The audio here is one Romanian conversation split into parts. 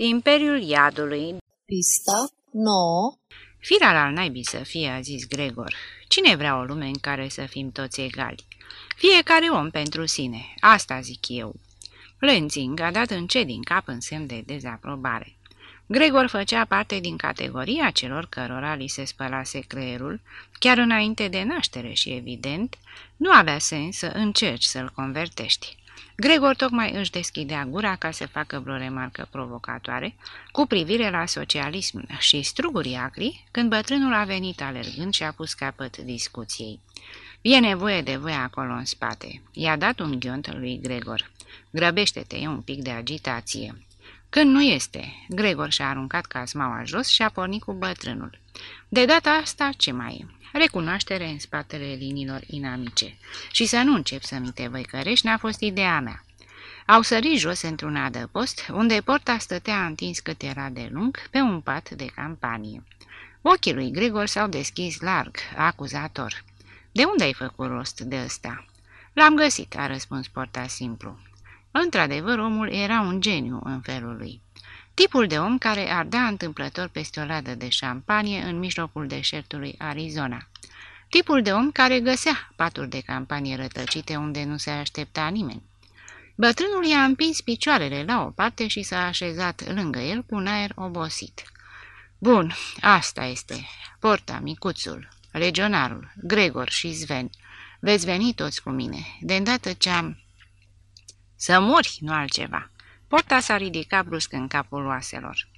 Imperiul Iadului Pista 9 Firal al naibii să fie, a zis Gregor. Cine vrea o lume în care să fim toți egali? Fiecare om pentru sine, asta zic eu. Lenzing a dat încet din cap în semn de dezaprobare. Gregor făcea parte din categoria celor cărora li se spălase creierul, chiar înainte de naștere și, evident, nu avea sens să încerci să-l convertești. Gregor tocmai își deschidea gura ca să facă vreo remarcă provocatoare cu privire la socialism și strugurii acri, când bătrânul a venit alergând și a pus capăt discuției. E nevoie de voi acolo în spate. I-a dat un ghiont lui Gregor. Grăbește-te, e un pic de agitație. Când nu este, Gregor și-a aruncat casmaua jos și a pornit cu bătrânul. De data asta, ce mai e? Recunoaștere în spatele liniilor inamice. Și să nu încep să mi te văicărești n-a fost ideea mea. Au sărit jos într-un adăpost, unde porta stătea întins cât era de lung, pe un pat de campanie. Ochii lui Gregor s-au deschis larg, acuzator. De unde ai făcut rost de ăsta?" L-am găsit," a răspuns porta simplu. Într-adevăr, omul era un geniu în felul lui. Tipul de om care ardea întâmplător peste o ladă de șampanie în mijlocul deșertului Arizona. Tipul de om care găsea paturi de campanie rătăcite unde nu se aștepta nimeni. Bătrânul i-a împins picioarele la o parte și s-a așezat lângă el cu un aer obosit. Bun, asta este. Porta, micuțul, legionarul, Gregor și Sven. Veți veni toți cu mine, de îndată ce am... Să mori, nu altceva. Porta s-a ridicat brusc în capul oaselor.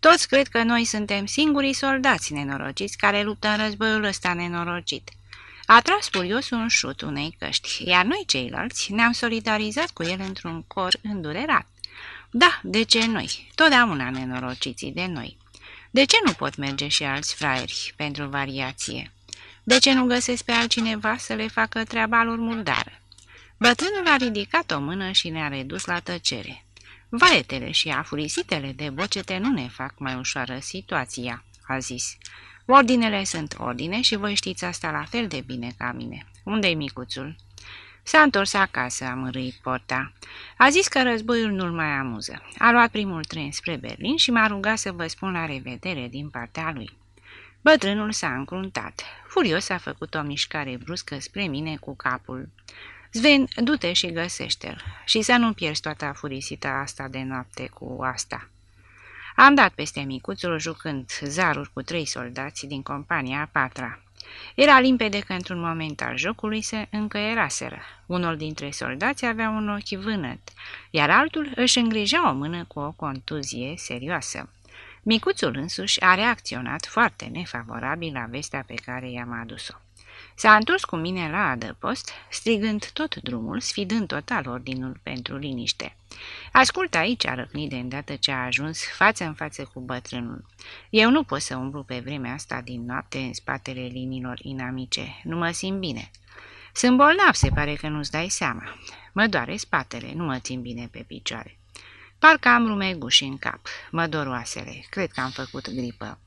Toți cred că noi suntem singurii soldați nenorociți care luptă în războiul ăsta nenorocit. A tras furios un șut unei căști, iar noi ceilalți ne-am solidarizat cu el într-un cor îndurerat. Da, de ce noi? Totdeauna nenorociții de noi. De ce nu pot merge și alți fraieri pentru variație? De ce nu găsesc pe altcineva să le facă treaba lor murdară? Bătrânul a ridicat o mână și ne-a redus la tăcere. Vaetele și afurisitele de bocete nu ne fac mai ușoară situația, a zis. Ordinele sunt ordine și voi știți asta la fel de bine ca mine. Unde-i micuțul? S-a întors acasă, a mărâit porta. A zis că războiul nu-l mai amuză. A luat primul tren spre Berlin și m-a rugat să vă spun la revedere din partea lui. Bătrânul s-a încruntat. Furios a făcut o mișcare bruscă spre mine cu capul. Sven, du-te și găsește-l și să nu pierzi toată afurisita asta de noapte cu asta. Am dat peste micuțul jucând zaruri cu trei soldați din compania a patra. Era limpede că într-un moment al jocului se încăieraseră. Unul dintre soldați avea un ochi vânăt, iar altul își îngrijea o mână cu o contuzie serioasă. Micuțul însuși a reacționat foarte nefavorabil la vestea pe care i-am adus-o. S-a întors cu mine la adăpost, strigând tot drumul, sfidând total ordinul pentru liniște. Ascultă aici, a răcnit de îndată ce a ajuns față în față cu bătrânul. Eu nu pot să umblu pe vremea asta din noapte în spatele liniilor inamice. Nu mă simt bine. Sunt bolnav, se pare că nu-ți dai seama. Mă doare spatele, nu mă țin bine pe picioare. Parcă am rumeguși în cap. Mă dor oasele. Cred că am făcut gripă.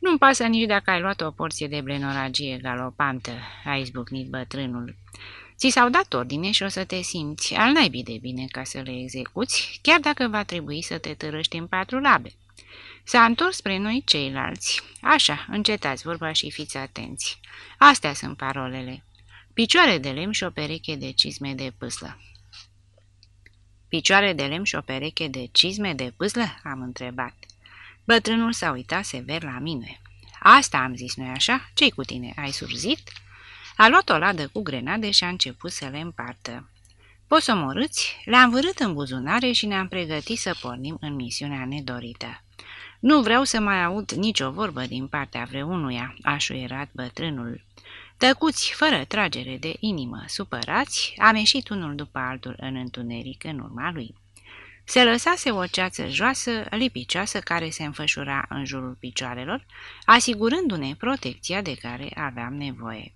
Nu-mi pasă nici dacă ai luat o porție de blenoragie galopantă, a izbucnit bătrânul. Ți s-au dat ordine și o să te simți al naibii de bine ca să le execuți, chiar dacă va trebui să te târăști în patru labe. S-a întors spre noi ceilalți. Așa, încetați vorba și fiți atenți. Astea sunt parolele. Picioare de lemn și o pereche de cizme de pâslă. Picioare de lemn și o pereche de cizme de pâslă? Am întrebat. Bătrânul s-a uitat sever la mine. Asta am zis noi așa? Ce-i cu tine? Ai surzit?" A luat o ladă cu grenade și a început să le împartă. Poți să omorâți? Le-am vârât în buzunare și ne-am pregătit să pornim în misiunea nedorită. Nu vreau să mai aud nicio vorbă din partea vreunuia, a șuierat bătrânul. Tăcuți, fără tragere de inimă, supărați, am ieșit unul după altul în întuneric în urma lui. Se lăsase o ceață joasă, lipicioasă, care se înfășura în jurul picioarelor, asigurându-ne protecția de care aveam nevoie.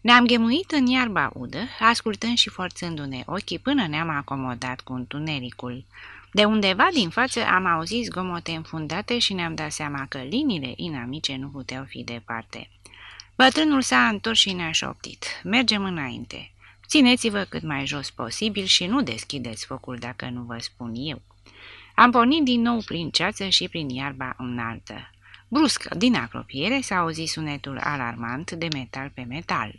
Ne-am ghemuit în iarba udă, ascultând și forțându-ne ochii până ne-am acomodat cu întunericul. De undeva din față am auzit zgomote înfundate și ne-am dat seama că liniile inamice nu puteau fi departe. Bătrânul s-a întors și ne-a șoptit. Mergem înainte. Țineți-vă cât mai jos posibil și nu deschideți focul dacă nu vă spun eu. Am pornit din nou prin ceață și prin iarba înaltă. Brusc, din apropiere, s-a auzit sunetul alarmant de metal pe metal.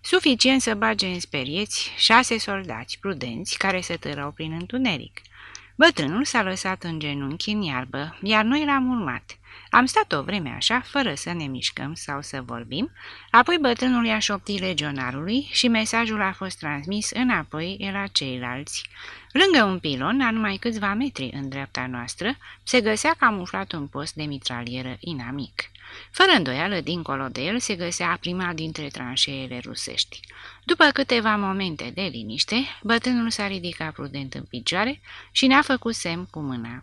Suficient să bage în sperieți șase soldați prudenți care se târau prin întuneric. Bătrânul s-a lăsat în genunchi în iarbă, iar noi l-am urmat. Am stat o vreme așa, fără să ne mișcăm sau să vorbim, apoi bătrânul i-a șoptit legionarului și mesajul a fost transmis înapoi la ceilalți. Lângă un pilon, a numai câțiva metri în dreapta noastră, se găsea camuflat un post de mitralieră inamic. Fără îndoială, dincolo de el se găsea prima dintre tranșeele rusești. După câteva momente de liniște, bătrânul s-a ridicat prudent în picioare și ne-a făcut semn cu mâna.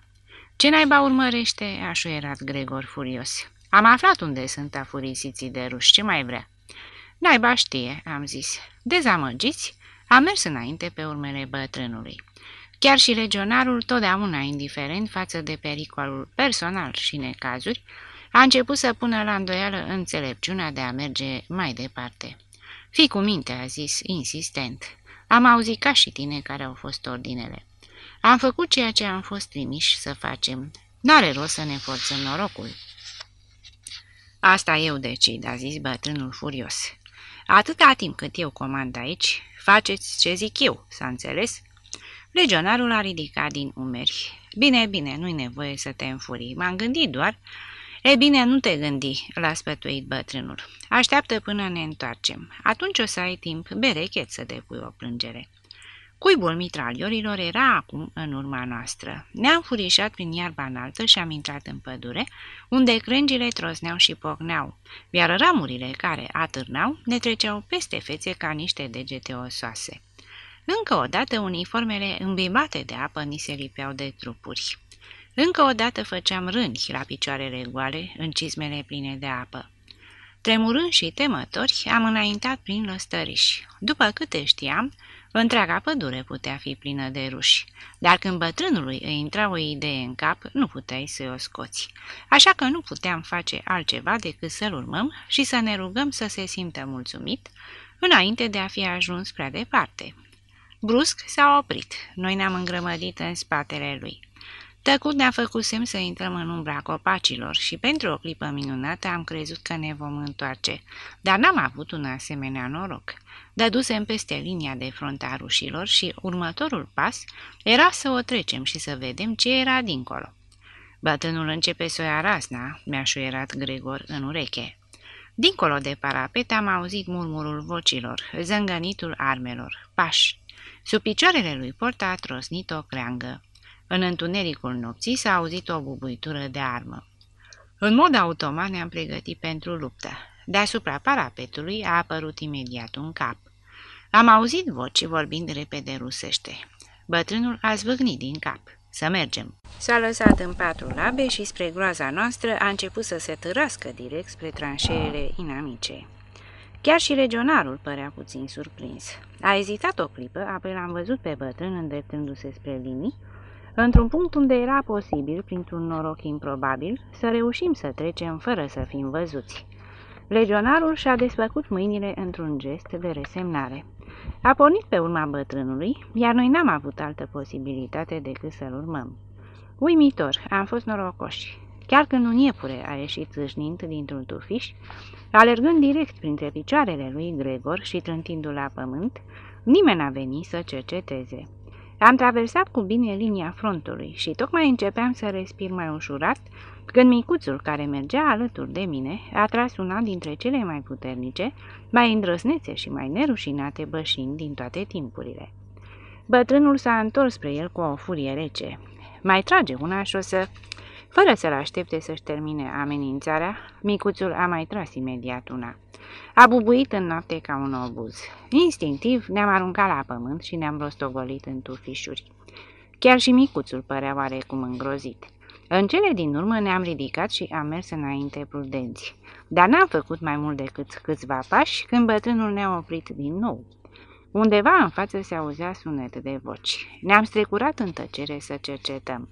Ce naiba urmărește?" a șuierat Gregor furios. Am aflat unde sunt afurisiții de ruși, ce mai vrea?" Naiba știe," am zis. Dezamăgiți?" Am mers înainte pe urmele bătrânului. Chiar și legionarul, totdeauna indiferent față de pericolul personal și necazuri, a început să pună la îndoială înțelepciunea de a merge mai departe. Fii cu minte, a zis, insistent. Am auzit ca și tine care au fost ordinele. Am făcut ceea ce am fost trimiși să facem. N-are rost să ne forțăm norocul. Asta eu decid, a zis bătrânul furios. Atâta timp cât eu comand aici, faceți ce zic eu, s-a înțeles? Legionarul a ridicat din umeri. Bine, bine, nu-i nevoie să te înfurii. M-am gândit doar... E bine, nu te gândi, l-a spătuit bătrânul. Așteaptă până ne întoarcem. Atunci o să ai timp berechet să depui o plângere. Cuibul mitraliorilor era acum în urma noastră. Ne-am furișat prin iarba înaltă și am intrat în pădure, unde crângile trosneau și pocneau, iar ramurile care atârnau ne treceau peste fețe ca niște degete osoase. Încă o dată uniformele îmbibate de apă ni se lipeau de trupuri. Încă o dată făceam râni la picioarele goale, în cizmele pline de apă. Tremurând și temători, am înaintat prin lăstăriși. După câte știam, întreaga pădure putea fi plină de ruși, dar când bătrânului îi intra o idee în cap, nu puteai să o scoți. Așa că nu puteam face altceva decât să-l urmăm și să ne rugăm să se simtă mulțumit, înainte de a fi ajuns prea departe. Brusc s-a oprit. Noi ne-am îngrămădit în spatele lui. Tăcut ne-a făcut semn să intrăm în umbra copacilor și pentru o clipă minunată am crezut că ne vom întoarce, dar n-am avut un asemenea noroc. Dădusem peste linia de front a rușilor și următorul pas era să o trecem și să vedem ce era dincolo. Bătânul începe să o ia razna, mi-a șuierat Gregor în ureche. Dincolo de parapet am auzit murmurul vocilor, zângănitul armelor, pași. Sub picioarele lui Porta a trosnit o creangă. În întunericul nopții s-a auzit o bubuitură de armă. În mod automat ne-am pregătit pentru luptă. Deasupra parapetului a apărut imediat un cap. Am auzit voci vorbind repede rusește. Bătrânul a zvâgnit din cap. Să mergem. S-a lăsat în patru labe și spre groaza noastră a început să se târască direct spre tranșeele inamice. Chiar și legionarul părea puțin surprins. A ezitat o clipă, apoi l-am văzut pe bătrân îndreptându-se spre linii, într-un punct unde era posibil, printr-un noroc improbabil, să reușim să trecem fără să fim văzuți. Legionarul și-a desfăcut mâinile într-un gest de resemnare. A pornit pe urma bătrânului, iar noi n-am avut altă posibilitate decât să-l urmăm. Uimitor, am fost norocoși. Chiar când un iepure a ieșit zâșnind dintr-un tufiș, alergând direct printre picioarele lui Gregor și trântindu-l la pământ, nimeni n-a venit să cerceteze. Am traversat cu bine linia frontului și tocmai începeam să respir mai ușurat, când micuțul care mergea alături de mine a tras una dintre cele mai puternice, mai îndrăsnețe și mai nerușinate bășini din toate timpurile. Bătrânul s-a întors spre el cu o furie rece. Mai trage una și o să... Fără să-l aștepte să-și termine amenințarea, micuțul a mai tras imediat una. A bubuit în noapte ca un obuz. Instinctiv ne-am aruncat la pământ și ne-am rostogolit în tufișuri. Chiar și micuțul părea oarecum îngrozit. În cele din urmă ne-am ridicat și am mers înainte prudenți. Dar n-am făcut mai mult decât câțiva pași când bătrânul ne-a oprit din nou. Undeva în față se auzea sunet de voci. Ne-am strecurat în tăcere să cercetăm.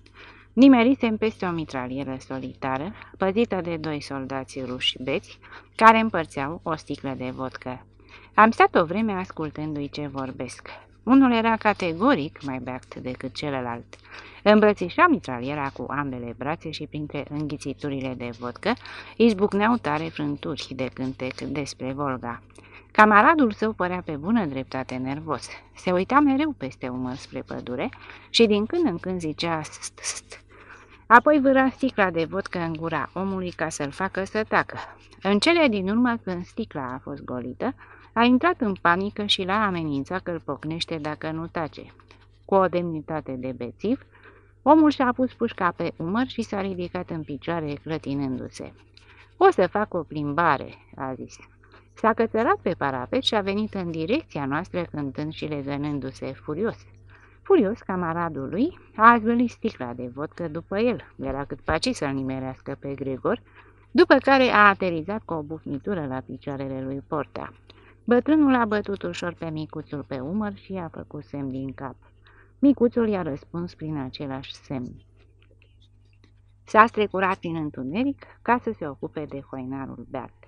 Nimerisem peste o mitralieră solitară, păzită de doi soldați ruși beți, care împărțeau o sticlă de vodcă. Am stat o vreme ascultându-i ce vorbesc. Unul era categoric mai beact decât celălalt. Îmbrățișa mitraliera cu ambele brațe și printre înghițiturile de vodcă izbucneau tare frânturi de cântec despre Volga. Camaradul său părea pe bună dreptate nervos. Se uita mereu peste umăr spre pădure și din când în când zicea st, st. Apoi vâra sticla de vodcă în gura omului ca să-l facă să tacă. În cele din urmă, când sticla a fost golită, a intrat în panică și l-a amenințat că îl pocnește dacă nu tace. Cu o demnitate de bețiv, omul și-a pus pușca pe umăr și s-a ridicat în picioare, clătinându-se. O să fac o plimbare," a zis. S-a cățărat pe parapet și a venit în direcția noastră cântând și legănându-se furios. Furios, camaradul lui a zvârlit sticla de vodcă după el, era cât paci să-l nimerească pe Gregor, după care a aterizat cu o bufnitură la picioarele lui Porta. Bătrânul a bătut ușor pe micuțul pe umăr și a făcut semn din cap. Micuțul i-a răspuns prin același semn. S-a strecurat prin întuneric ca să se ocupe de hoinarul beat.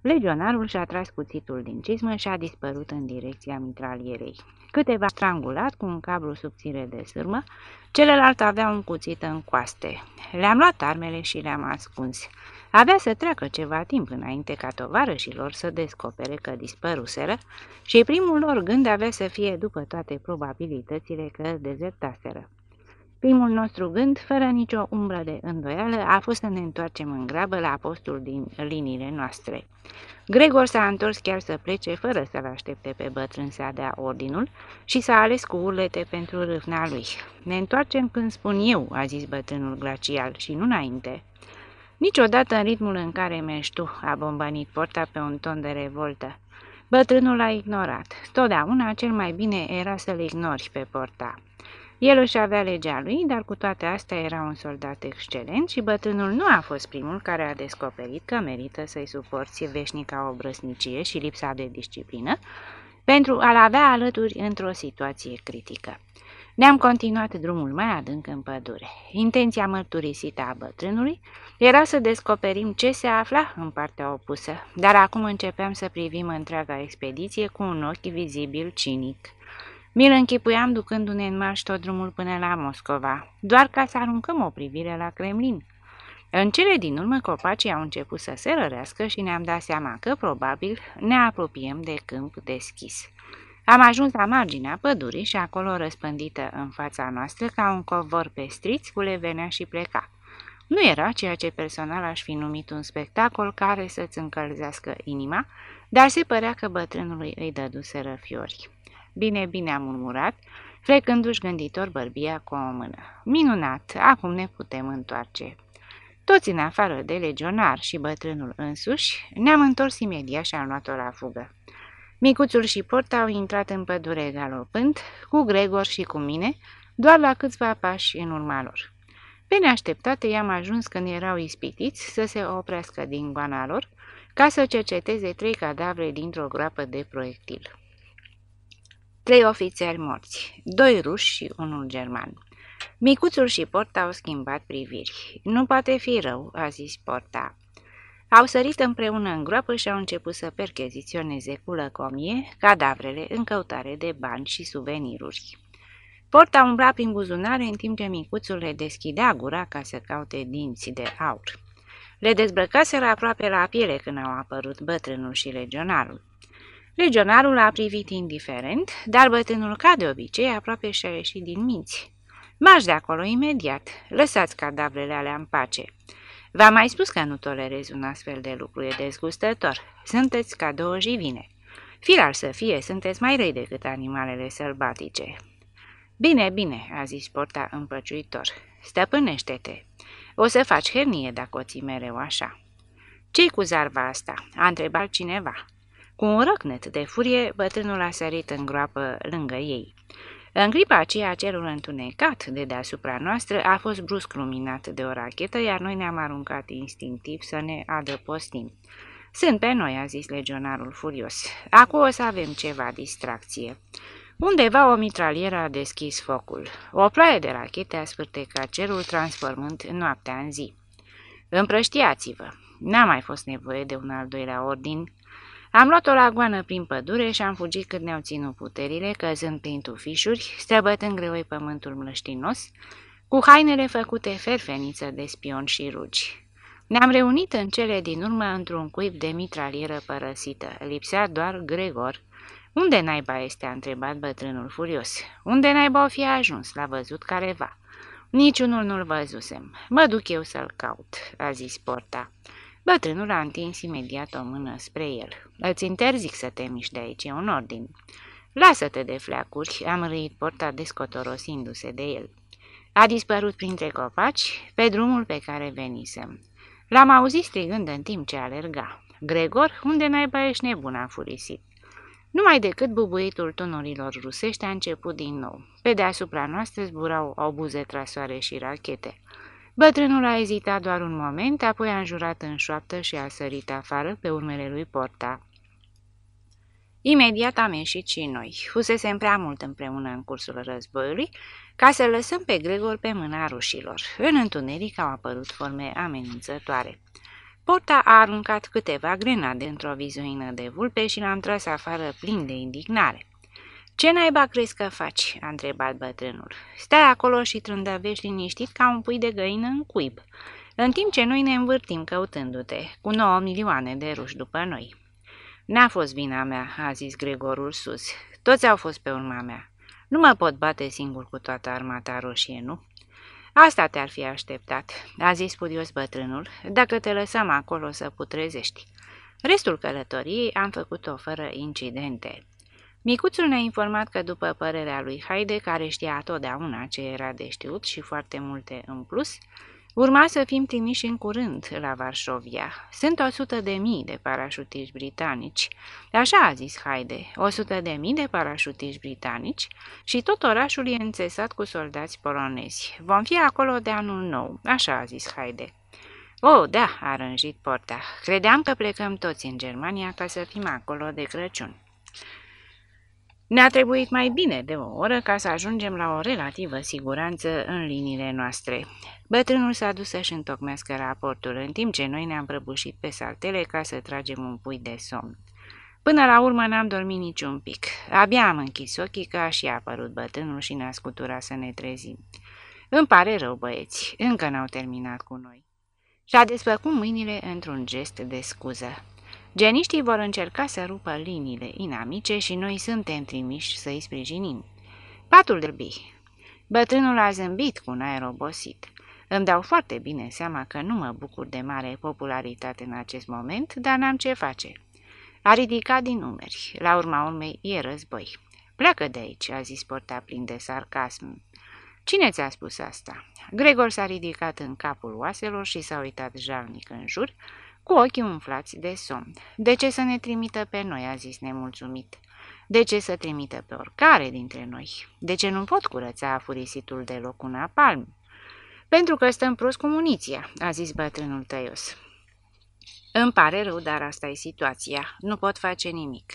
Legionarul și-a tras cuțitul din cizmă și a dispărut în direcția mitralierei. Câteva strangulat cu un cablu subțire de sârmă, celălalt avea un cuțit în coaste. Le-am luat armele și le-am ascuns. Avea să treacă ceva timp înainte ca tovarășilor să descopere că dispăruseră și primul lor gând avea să fie după toate probabilitățile că dezertaseră. Primul nostru gând, fără nicio umbră de îndoială, a fost să ne întoarcem în grabă la postul din liniile noastre. Gregor s-a întors chiar să plece fără să-l aștepte pe bătrân să dea ordinul și s-a ales cu urlete pentru râvna lui. Ne întoarcem când spun eu, a zis bătrânul glacial, și nu înainte. Niciodată în ritmul în care mergi tu, a bombănit porta pe un ton de revoltă. Bătrânul a ignorat. Totdeauna cel mai bine era să-l ignori pe porta. El își avea legea lui, dar cu toate astea era un soldat excelent și bătrânul nu a fost primul care a descoperit că merită să-i suporți veșnica obrăsnicie și lipsa de disciplină pentru a-l avea alături într-o situație critică. Ne-am continuat drumul mai adânc în pădure. Intenția mărturisită a bătrânului era să descoperim ce se afla în partea opusă, dar acum începeam să privim întreaga expediție cu un ochi vizibil cinic. Mi-l închipuiam ducându-ne în marș tot drumul până la Moscova, doar ca să aruncăm o privire la Kremlin. În cele din urmă, copacii au început să se rărească și ne-am dat seama că, probabil, ne apropiem de câmp deschis. Am ajuns la marginea pădurii și acolo răspândită în fața noastră ca un covor pestriț cu venea și pleca. Nu era ceea ce personal aș fi numit un spectacol care să-ți încălzească inima, dar se părea că bătrânului îi dăduseră fiori. Bine, bine, am murmurat, frecându-și gânditor bărbia cu o mână. Minunat, acum ne putem întoarce. Toți în afară de legionar și bătrânul însuși, ne-am întors imediat și am luat-o la fugă. Micuțul și Porta au intrat în pădure galopând, cu Gregor și cu mine, doar la câțiva pași în urma lor. Pe neașteptate i-am ajuns când erau ispitiți să se oprească din goana lor, ca să cerceteze trei cadavre dintr-o groapă de proiectil. Trei ofițeri morți, doi ruși și unul german. Micuțul și Porta au schimbat priviri. Nu poate fi rău, a zis Porta. Au sărit împreună în groapă și au început să percheziționeze cu lăcomie cadavrele în căutare de bani și suveniruri. Porta umbla prin buzunare în timp ce micuțul le deschidea gura ca să caute dinți de aur. Le dezbrăcaseră aproape la piele când au apărut bătrânul și legionarul. Legionarul a privit indiferent, dar bătrânul, ca de obicei, aproape și-a ieșit din minți. Marș de acolo imediat, lăsați cadavrele alea în pace. V-am mai spus că nu tolerez un astfel de lucru, e dezgustător. Sunteți ca două jivine. Firar să fie, sunteți mai răi decât animalele sălbatice. Bine, bine, a zis porta împăciuitor. Stăpânește-te. O să faci hernie dacă o ții mereu așa. Ce-i cu zarva asta? A întrebat cineva. Cu un răcnet de furie, bătrânul a sărit în groapă lângă ei. În clipa aceea, cerul întunecat de deasupra noastră a fost brusc luminat de o rachetă, iar noi ne-am aruncat instinctiv să ne adăpostim. Sunt pe noi, a zis legionarul furios. Acum o să avem ceva distracție. Undeva o mitralieră a deschis focul. O ploaie de rachete a spârtecat cerul, transformând noaptea în zi. Împrăștiați-vă! N-a mai fost nevoie de un al doilea ordin Am luat-o la goană prin pădure și am fugit cât ne-au ținut puterile, căzând prin tufișuri, străbătând greoi pământul mlăștinos, cu hainele făcute ferfeniță de spion și rugi. Ne-am reunit în cele din urmă într-un cuib de mitralieră părăsită. Lipsea doar Gregor. Unde naiba este?" a întrebat bătrânul furios. Unde naiba o fi ajuns? L-a văzut careva." Niciunul nu-l văzusem. Mă duc eu să-l caut," a zis Porta. Bătrânul a întins imediat o mână spre el. Îți interzic să te miști de aici, e un ordin." Lasă-te de fleacuri," am râit Porta descotorosindu-se de el. A dispărut printre copaci pe drumul pe care venisem. L-am auzit strigând în timp ce alerga. Gregor, unde naiba ești nebun, a furisit. Numai decât bubuitul tunurilor rusești a început din nou. Pe deasupra noastră zburau obuze trasoare și rachete. Bătrânul a ezitat doar un moment, apoi a înjurat în șoaptă și a sărit afară pe urmele lui Porta. Imediat am ieșit și noi. Fusesem prea mult împreună în cursul războiului ca să lăsăm pe Gregor pe mâna rușilor. În întuneric au apărut forme amenințătoare. Porta a aruncat câteva grenade într-o vizuină de vulpe și l-am tras afară plin de indignare. Ce naiba crezi că faci?" a întrebat bătrânul. Stai acolo și trândăvești liniștit ca un pui de găină în cuib, în timp ce noi ne învârtim căutându-te, cu 9 milioane de ruși după noi." N-a fost vina mea," a zis Gregorul sus. Toți au fost pe urma mea. Nu mă pot bate singur cu toată armata roșie, nu?" Asta te-ar fi așteptat," a zis furios bătrânul, dacă te lăsăm acolo să putrezești. Restul călătoriei am făcut-o fără incidente. Micuțul ne-a informat că, după părerea lui Haide, care știa totdeauna ce era de știut și foarte multe în plus, urma să fim trimiși în curând la Varșovia. Sunt o sută de mii de parașutiști britanici. Așa a zis Haide, o sută de mii de parașutiști britanici și tot orașul e înțesat cu soldați polonezi. Vom fi acolo de anul nou, așa a zis Haide. Oh, da, a rânjit Porta. Credeam că plecăm toți în Germania ca să fim acolo de Crăciun. Ne-a trebuit mai bine de o oră ca să ajungem la o relativă siguranță în liniile noastre. Bătrânul s-a dus să-și întocmească raportul, în timp ce noi ne-am prăbușit pe saltele ca să tragem un pui de somn. Până la urmă n-am dormit niciun pic. Abia am închis ochii că a și apărut bătrânul și ne-a scuturat să ne trezim. Îmi pare rău, băieți, încă n-au terminat cu noi. Și-a desfăcut mâinile într-un gest de scuză. Geniștii vor încerca să rupă liniile inamice și noi suntem trimiși să-i sprijinim. Patul de bi. Bătrânul a zâmbit cu un aer obosit. Îmi dau foarte bine seama că nu mă bucur de mare popularitate în acest moment, dar n-am ce face. A ridicat din numeri. La urma urmei e război. Pleacă de aici, a zis porta plin de sarcasm. Cine ți-a spus asta? Gregor s-a ridicat în capul oaselor și s-a uitat jalnic în jur, cu ochii umflați de somn. De ce să ne trimită pe noi?" a zis nemulțumit. De ce să trimită pe oricare dintre noi? De ce nu pot curăța furisitul de loc cu palm? Pentru că stăm prost cu muniția," a zis bătrânul tăios. Îmi pare rău, dar asta e situația. Nu pot face nimic.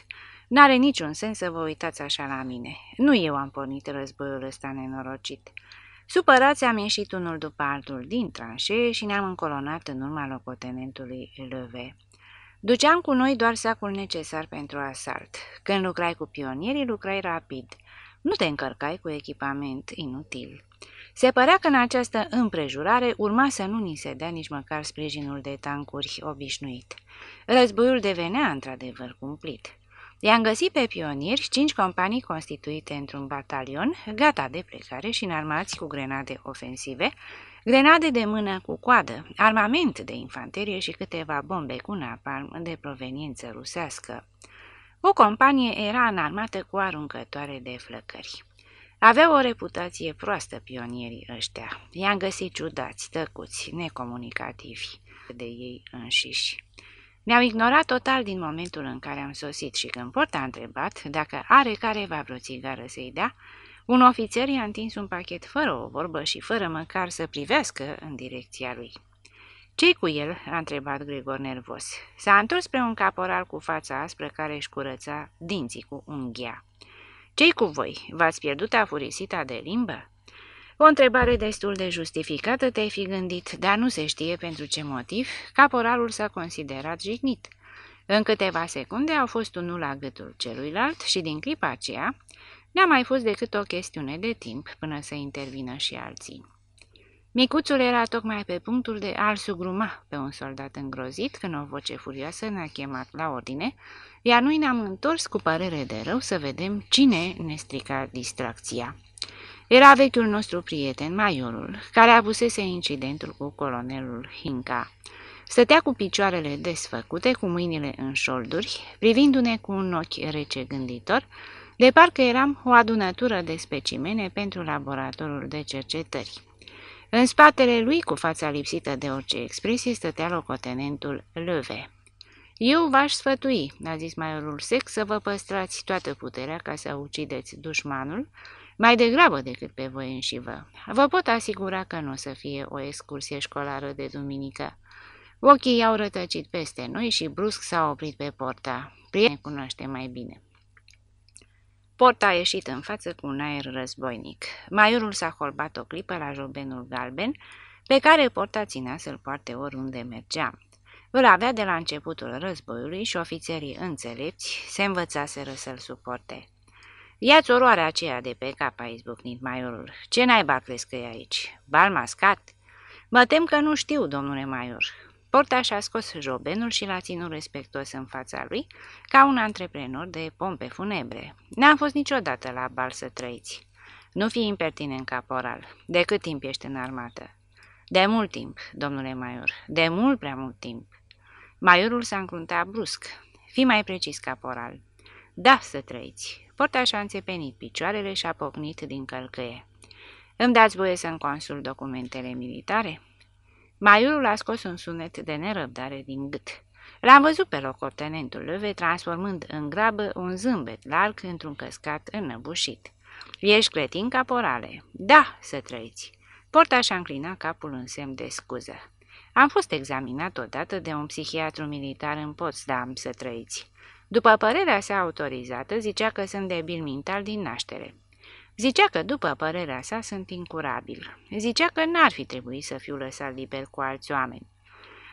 N-are niciun sens să vă uitați așa la mine. Nu eu am pornit războiul ăsta nenorocit. Supărați am ieșit unul după altul din tranșee și ne-am încolonat în urma locotenentului Leve. Duceam cu noi doar sacul necesar pentru asalt. Când lucrai cu pionierii, lucrai rapid. Nu te încărcai cu echipament inutil. Se părea că în această împrejurare urma să nu ni se dea nici măcar sprijinul de tancuri obișnuit. Războiul devenea într-adevăr cumplit. I-am găsit pe pionieri cinci companii constituite într-un batalion, gata de plecare și înarmați cu grenade ofensive, grenade de mână cu coadă, armament de infanterie și câteva bombe cu napalm de proveniență rusească. O companie era înarmată cu aruncătoare de flăcări. Aveau o reputație proastă pionierii ăștia. I-am găsit ciudați, tăcuți, necomunicativi de ei înșiși. Mi-au ignorat total din momentul în care am sosit și când Port a întrebat dacă are careva vreo țigară să-i dea, un ofițer i-a întins un pachet fără o vorbă și fără măcar să privească în direcția lui. Ce-i cu el?" a întrebat Gregor nervos. S-a întors spre un caporal cu fața aspră care își curăța dinții cu unghia. Ce-i cu voi? V-ați pierdut afurisita de limbă?" O întrebare destul de justificată te-ai fi gândit, dar nu se știe pentru ce motiv caporalul s-a considerat jignit. În câteva secunde au fost unul la gâtul celuilalt și din clipa aceea n-a mai fost decât o chestiune de timp până să intervină și alții. Micuțul era tocmai pe punctul de a-l sugruma pe un soldat îngrozit când o voce furioasă ne-a chemat la ordine, iar noi ne-am întors cu părere de rău să vedem cine ne strica distracția. Era vechiul nostru prieten, Maiorul, care avusese incidentul cu colonelul Hinca. Stătea cu picioarele desfăcute, cu mâinile în șolduri, privindu-ne cu un ochi rece gânditor, de parcă eram o adunătură de specimene pentru laboratorul de cercetări. În spatele lui, cu fața lipsită de orice expresie, stătea locotenentul Leve. Eu v-aș sfătui, a zis maiorul sec, să vă păstrați toată puterea ca să ucideți dușmanul, mai degrabă decât pe voi înși vă. Vă pot asigura că nu o să fie o excursie școlară de duminică. Ochii i-au rătăcit peste noi și brusc s-a oprit pe porta. Prieten cunoaște mai bine. Porta a ieșit în față cu un aer războinic. Maiorul s-a holbat o clipă la jobenul galben, pe care porta ținea să-l poarte oriunde mergea. Îl avea de la începutul războiului și ofițerii înțelepți se învățaseră să-l suporte. Ia-ți oroarea aceea de pe cap, a izbucnit maiorul. Ce naiba crezi că e aici? Bal mascat? Mă tem că nu știu, domnule maior. Porta și-a scos jobenul și l-a ținut respectuos în fața lui, ca un antreprenor de pompe funebre. N-am fost niciodată la bal să trăiți. Nu fi impertinent caporal. De cât timp ești în armată? De mult timp, domnule Maior, de mult prea mult timp. Maiorul s-a încruntat brusc. Fi mai precis, caporal. Da, să trăiți. Porta și-a înțepenit picioarele și a pocnit din călcăie. Îmi dați voie să-mi consul documentele militare?" Maiorul a scos un sunet de nerăbdare din gât. L-am văzut pe locotenentul Leve transformând în grabă un zâmbet larg într-un căscat înnăbușit. Ești cretin, caporale?" Da, să trăiți." Porta și-a înclinat capul în semn de scuză. Am fost examinat odată de un psihiatru militar în Potsdam să trăiți. După părerea sa autorizată, zicea că sunt debil mental din naștere. Zicea că, după părerea sa, sunt incurabil. Zicea că n-ar fi trebuit să fiu lăsat liber cu alți oameni.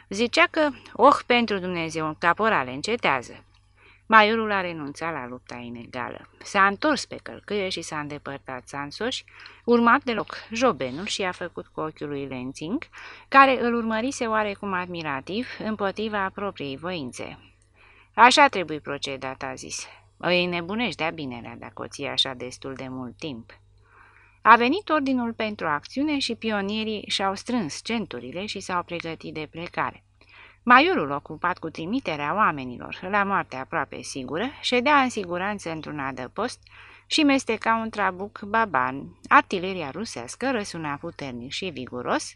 Zicea că, oh, pentru Dumnezeu, caporale, încetează. Maiorul a renunțat la lupta inegală. S-a întors pe călcâie și s-a îndepărtat Sansoș, urmat de loc Jobenul și a făcut cu ochiul lui Lenzing, care îl urmărise oarecum admirativ împotriva propriei voințe. Așa trebuie procedat, a zis. Îi nebunești de-a binelea dacă o ții așa destul de mult timp. A venit ordinul pentru acțiune și pionierii și-au strâns centurile și s-au pregătit de plecare. Maiorul, ocupat cu trimiterea oamenilor la moarte aproape sigură, ședea în siguranță într-un adăpost și mesteca un trabuc baban. Artileria rusească răsuna puternic și viguros,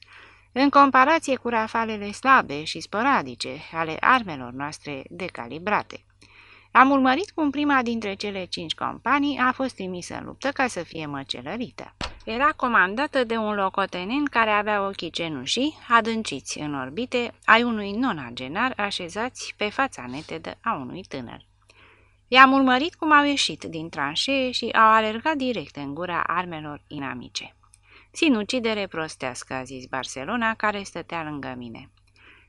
în comparație cu rafalele slabe și sporadice ale armelor noastre decalibrate. Am urmărit cum prima dintre cele cinci companii a fost trimisă în luptă ca să fie măcelărită. Era comandată de un locotenent care avea ochii cenușii, adânciți în orbite, ai unui nonagenar așezați pe fața netedă a unui tânăr. I-am urmărit cum au ieșit din tranșee și au alergat direct în gura armelor inamice. Sinucidere prostească, a zis Barcelona, care stătea lângă mine.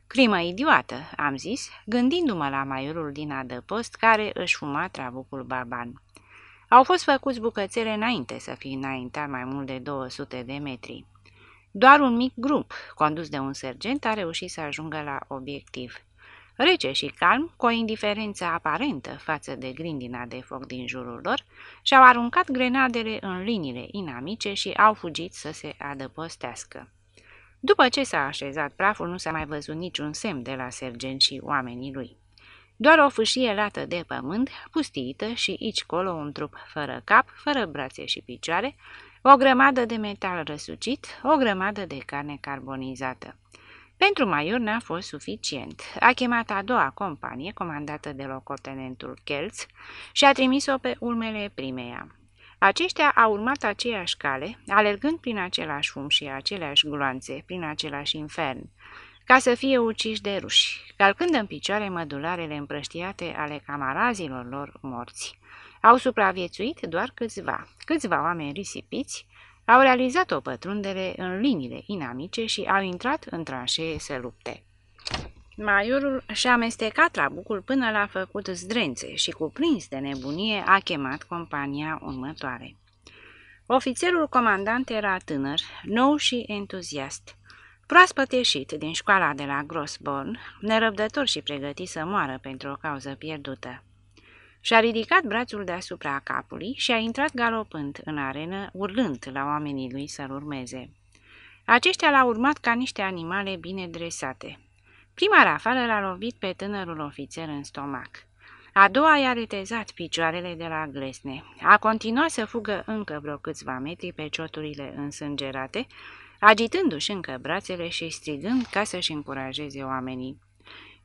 Crimă idiotă, am zis, gândindu-mă la maiorul din adăpost care își fuma trabucul barban. Au fost făcuți bucățele înainte să fie înaintat mai mult de 200 de metri. Doar un mic grup, condus de un sergent, a reușit să ajungă la obiectiv. Rece și calm, cu o indiferență aparentă față de grindina de foc din jurul lor, și-au aruncat grenadele în liniile inamice și au fugit să se adăpostească. După ce s-a așezat praful, nu s-a mai văzut niciun semn de la sergent și oamenii lui. Doar o fâșie lată de pământ, pustiită și aici colo un trup fără cap, fără brațe și picioare, o grămadă de metal răsucit, o grămadă de carne carbonizată. Pentru Maior n-a fost suficient. A chemat a doua companie, comandată de locotenentul Kelț, și a trimis-o pe urmele primeia. Aceștia au urmat aceeași cale, alergând prin același fum și aceleași gloanțe, prin același infern, ca să fie uciși de ruși, calcând în picioare mădularele împrăștiate ale camarazilor lor morți. Au supraviețuit doar câțiva, câțiva oameni risipiți, au realizat o pătrundere în liniile inamice și au intrat în tranșee să lupte. Maiorul și-a amestecat trabucul până l-a făcut zdrențe și, cuprins de nebunie, a chemat compania următoare. Ofițerul comandant era tânăr, nou și entuziast. Proaspăt ieșit din școala de la Grossborn, nerăbdător și pregătit să moară pentru o cauză pierdută. Și-a ridicat brațul deasupra capului și a intrat galopând în arenă, urlând la oamenii lui să-l urmeze. Aceștia l-au urmat ca niște animale bine dresate. Prima rafală l-a lovit pe tânărul ofițer în stomac. A doua i-a retezat picioarele de la glesne. A continuat să fugă încă vreo câțiva metri pe cioturile însângerate, agitându-și încă brațele și strigând ca să-și încurajeze oamenii.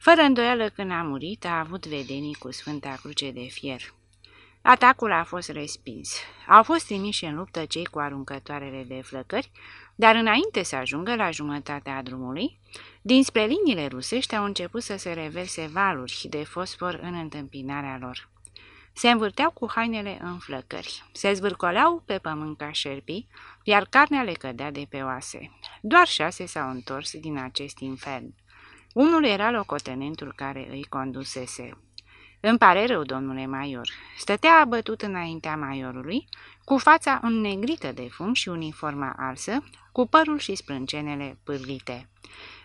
Fără îndoială când a murit, a avut vedenii cu Sfânta Cruce de Fier. Atacul a fost respins. Au fost trimiși în luptă cei cu aruncătoarele de flăcări, dar înainte să ajungă la jumătatea drumului, dinspre liniile rusești au început să se reverse valuri de fosfor în întâmpinarea lor. Se învârteau cu hainele în flăcări, se zvârcoleau pe pământ ca șerpii, iar carnea le cădea de pe oase. Doar șase s-au întors din acest infern. Unul era locotenentul care îi condusese. Îmi pare rău, domnule Maior. Stătea abătut înaintea Maiorului, cu fața înnegrită de fum și uniforma arsă, cu părul și sprâncenele pârlite.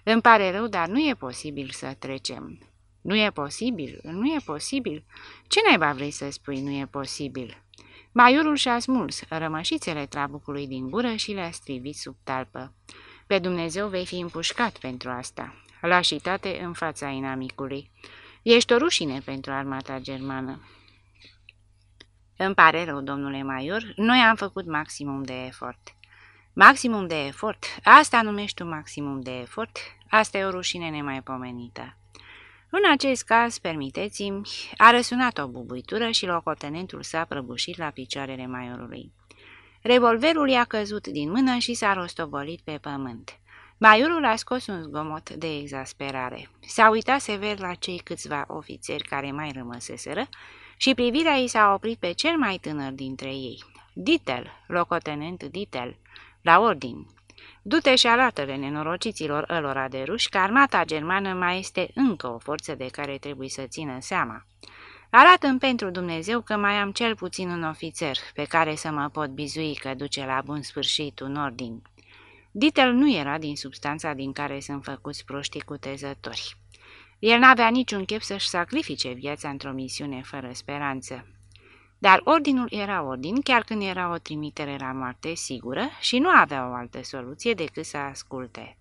Îmi pare rău, dar nu e posibil să trecem. Nu e posibil, nu e posibil. Ce naiba vrei să spui nu e posibil? Maiorul și-a smuls rămășițele trabucului din gură și le-a strivit sub talpă. Pe Dumnezeu vei fi împușcat pentru asta. Lașitate în fața inamicului. Ești o rușine pentru armata germană. Îmi pare rău, domnule Maior, noi am făcut maximum de efort. Maximum de efort? Asta numești tu maximum de efort? Asta e o rușine nemaipomenită. În acest caz, permiteți-mi, a răsunat o bubuitură și locotenentul s-a prăbușit la picioarele maiorului. Revolverul i-a căzut din mână și s-a rostobolit pe pământ. Maiorul a scos un zgomot de exasperare. S-a uitat sever la cei câțiva ofițeri care mai rămăseseră și privirea ei s-a oprit pe cel mai tânăr dintre ei. Ditel, locotenent Ditel, la ordin. Du-te și arată-le nenorociților ălora de ruși că armata germană mai este încă o forță de care trebuie să țină seama. Arată-mi pentru Dumnezeu că mai am cel puțin un ofițer pe care să mă pot bizui că duce la bun sfârșit un ordin. Ditel nu era din substanța din care sunt făcuți proștii cutezători. El n-avea niciun chef să-și sacrifice viața într-o misiune fără speranță. Dar ordinul era ordin, chiar când era o trimitere la moarte sigură și nu avea o altă soluție decât să asculte.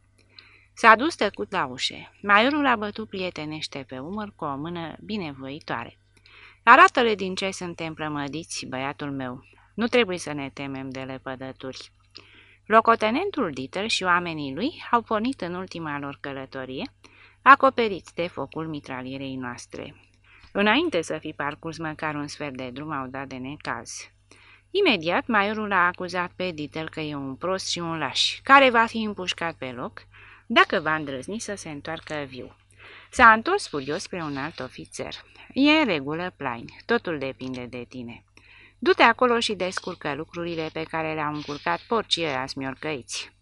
S-a dus tăcut la ușe. Maiorul a bătut prietenește pe umăr cu o mână binevoitoare. Arată-le din ce suntem plămădiți, băiatul meu. Nu trebuie să ne temem de lepădături. Locotenentul Dieter și oamenii lui au pornit în ultima lor călătorie, acoperiți de focul mitralierei noastre. Înainte să fi parcurs măcar un sfert de drum, au dat de necaz. Imediat, maiorul a acuzat pe Dieter că e un prost și un laș, care va fi împușcat pe loc, dacă va îndrăzni să se întoarcă viu. S-a întors furios spre un alt ofițer. E în regulă, Plain, totul depinde de tine. Du-te acolo și descurcă lucrurile pe care le-au încurcat porcii ăia smiorcăiți.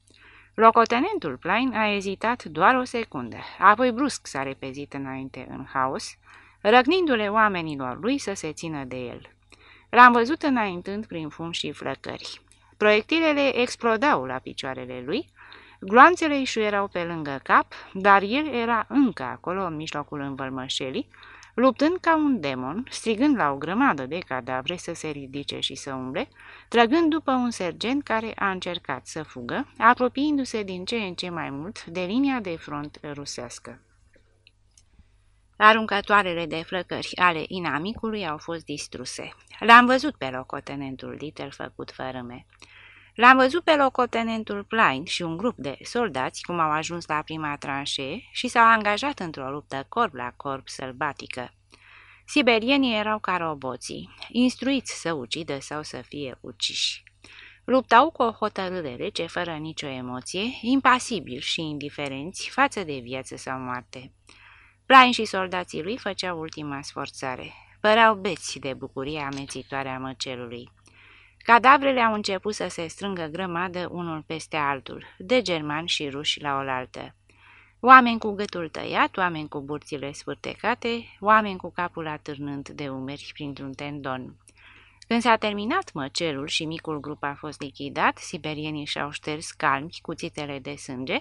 Locotenentul Plain a ezitat doar o secundă, apoi brusc s-a repezit înainte în haos, răgnindu-le oamenilor lui să se țină de el. L-am văzut înaintând prin fum și flăcări. Proiectilele explodau la picioarele lui, gloanțele îi șuierau pe lângă cap, dar el era încă acolo în mijlocul învălmășelii, luptând ca un demon, strigând la o grămadă de cadavre să se ridice și să umble, trăgând după un sergent care a încercat să fugă, apropiindu-se din ce în ce mai mult de linia de front rusească. Aruncătoarele de flăcări ale inamicului au fost distruse. L-am văzut pe locotenentul Little făcut fărâme. L-am văzut pe locotenentul Plain și un grup de soldați cum au ajuns la prima tranșee și s-au angajat într-o luptă corp la corp sălbatică. Siberienii erau ca roboții, instruiți să ucidă sau să fie uciși. Luptau cu o hotărâre rece, fără nicio emoție, impasibil și indiferenți față de viață sau moarte. Plain și soldații lui făceau ultima sforțare. Păreau beți de bucuria amețitoare a măcelului. Cadavrele au început să se strângă grămadă unul peste altul, de germani și ruși la oaltă. Oameni cu gâtul tăiat, oameni cu burțile spârtecate, oameni cu capul atârnând de umeri printr-un tendon. Când s-a terminat măcelul și micul grup a fost lichidat, siberienii și-au șters calmi cuțitele de sânge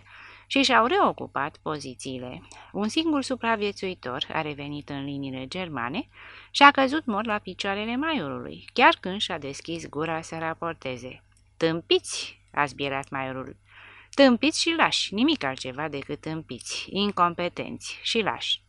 și și-au reocupat pozițiile. Un singur supraviețuitor a revenit în liniile germane și a căzut mort la picioarele maiorului, chiar când și-a deschis gura să raporteze. Tâmpiți!" a zbierat maiorul. Tâmpiți și lași, nimic altceva decât tâmpiți, incompetenți și lași.